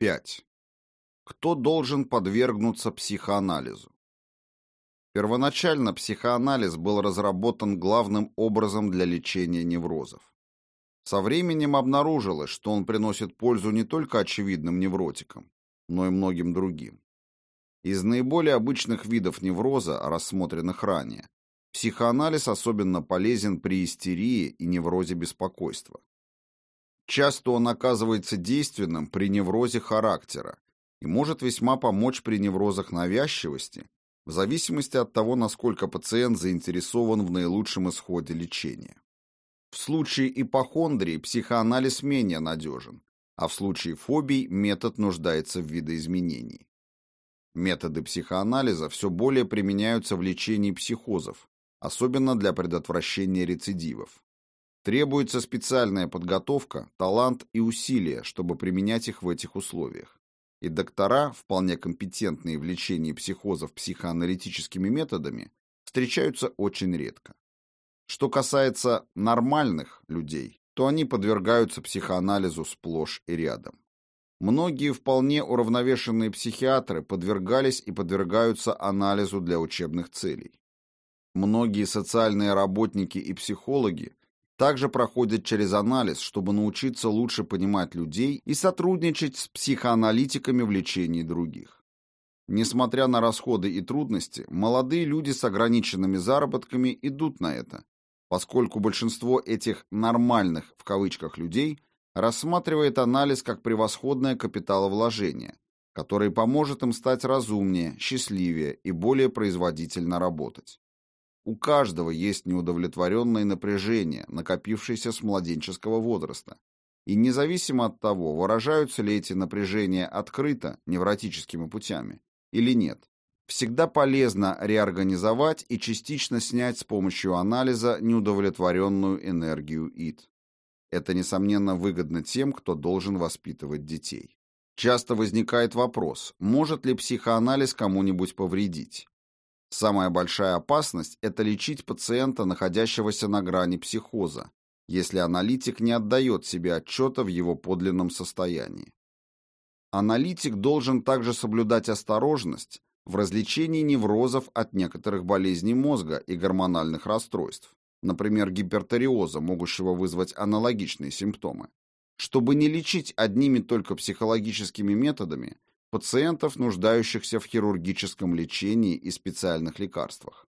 5. Кто должен подвергнуться психоанализу? Первоначально психоанализ был разработан главным образом для лечения неврозов. Со временем обнаружилось, что он приносит пользу не только очевидным невротикам, но и многим другим. Из наиболее обычных видов невроза, рассмотренных ранее, психоанализ особенно полезен при истерии и неврозе беспокойства. Часто он оказывается действенным при неврозе характера и может весьма помочь при неврозах навязчивости, в зависимости от того, насколько пациент заинтересован в наилучшем исходе лечения. В случае ипохондрии психоанализ менее надежен, а в случае фобий метод нуждается в видоизменении. Методы психоанализа все более применяются в лечении психозов, особенно для предотвращения рецидивов. Требуется специальная подготовка, талант и усилия, чтобы применять их в этих условиях. И доктора, вполне компетентные в лечении психозов психоаналитическими методами, встречаются очень редко. Что касается нормальных людей, то они подвергаются психоанализу сплошь и рядом. Многие вполне уравновешенные психиатры подвергались и подвергаются анализу для учебных целей. Многие социальные работники и психологи также проходят через анализ, чтобы научиться лучше понимать людей и сотрудничать с психоаналитиками в лечении других. Несмотря на расходы и трудности, молодые люди с ограниченными заработками идут на это, поскольку большинство этих «нормальных» в кавычках людей рассматривает анализ как превосходное капиталовложение, которое поможет им стать разумнее, счастливее и более производительно работать. У каждого есть неудовлетворенное напряжение, накопившееся с младенческого возраста. И независимо от того, выражаются ли эти напряжения открыто, невротическими путями, или нет, всегда полезно реорганизовать и частично снять с помощью анализа неудовлетворенную энергию ИД. Это, несомненно, выгодно тем, кто должен воспитывать детей. Часто возникает вопрос, может ли психоанализ кому-нибудь повредить? Самая большая опасность – это лечить пациента, находящегося на грани психоза, если аналитик не отдает себе отчета в его подлинном состоянии. Аналитик должен также соблюдать осторожность в различении неврозов от некоторых болезней мозга и гормональных расстройств, например, гипертариоза, могущего вызвать аналогичные симптомы, чтобы не лечить одними только психологическими методами пациентов, нуждающихся в хирургическом лечении и специальных лекарствах.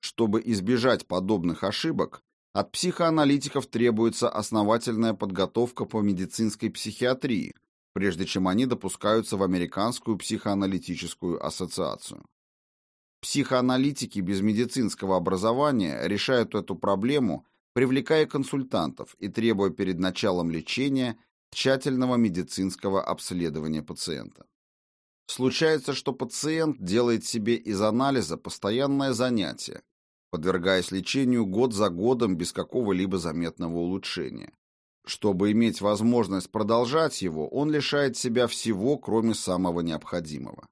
Чтобы избежать подобных ошибок, от психоаналитиков требуется основательная подготовка по медицинской психиатрии, прежде чем они допускаются в Американскую психоаналитическую ассоциацию. Психоаналитики без медицинского образования решают эту проблему, привлекая консультантов и требуя перед началом лечения тщательного медицинского обследования пациента. Случается, что пациент делает себе из анализа постоянное занятие, подвергаясь лечению год за годом без какого-либо заметного улучшения. Чтобы иметь возможность продолжать его, он лишает себя всего, кроме самого необходимого.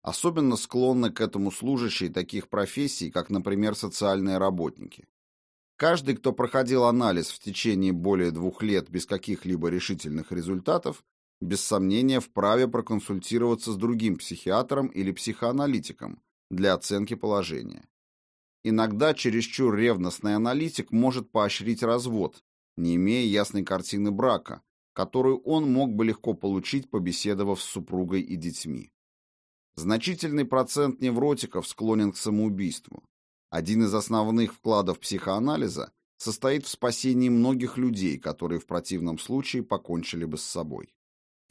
Особенно склонны к этому служащие таких профессий, как, например, социальные работники. Каждый, кто проходил анализ в течение более двух лет без каких-либо решительных результатов, без сомнения вправе проконсультироваться с другим психиатром или психоаналитиком для оценки положения. Иногда чересчур ревностный аналитик может поощрить развод, не имея ясной картины брака, которую он мог бы легко получить, побеседовав с супругой и детьми. Значительный процент невротиков склонен к самоубийству. Один из основных вкладов психоанализа состоит в спасении многих людей, которые в противном случае покончили бы с собой.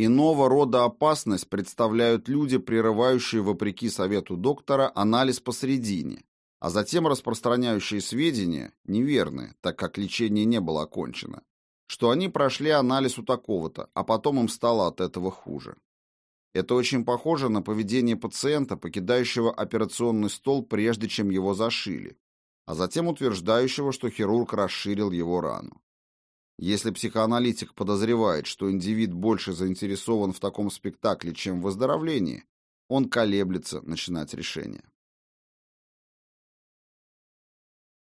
Иного рода опасность представляют люди, прерывающие, вопреки совету доктора, анализ посредине, а затем распространяющие сведения, неверные, так как лечение не было окончено, что они прошли анализ у такого-то, а потом им стало от этого хуже. Это очень похоже на поведение пациента, покидающего операционный стол прежде, чем его зашили, а затем утверждающего, что хирург расширил его рану. Если психоаналитик подозревает, что индивид больше заинтересован в таком спектакле, чем в выздоровлении, он колеблется начинать решение.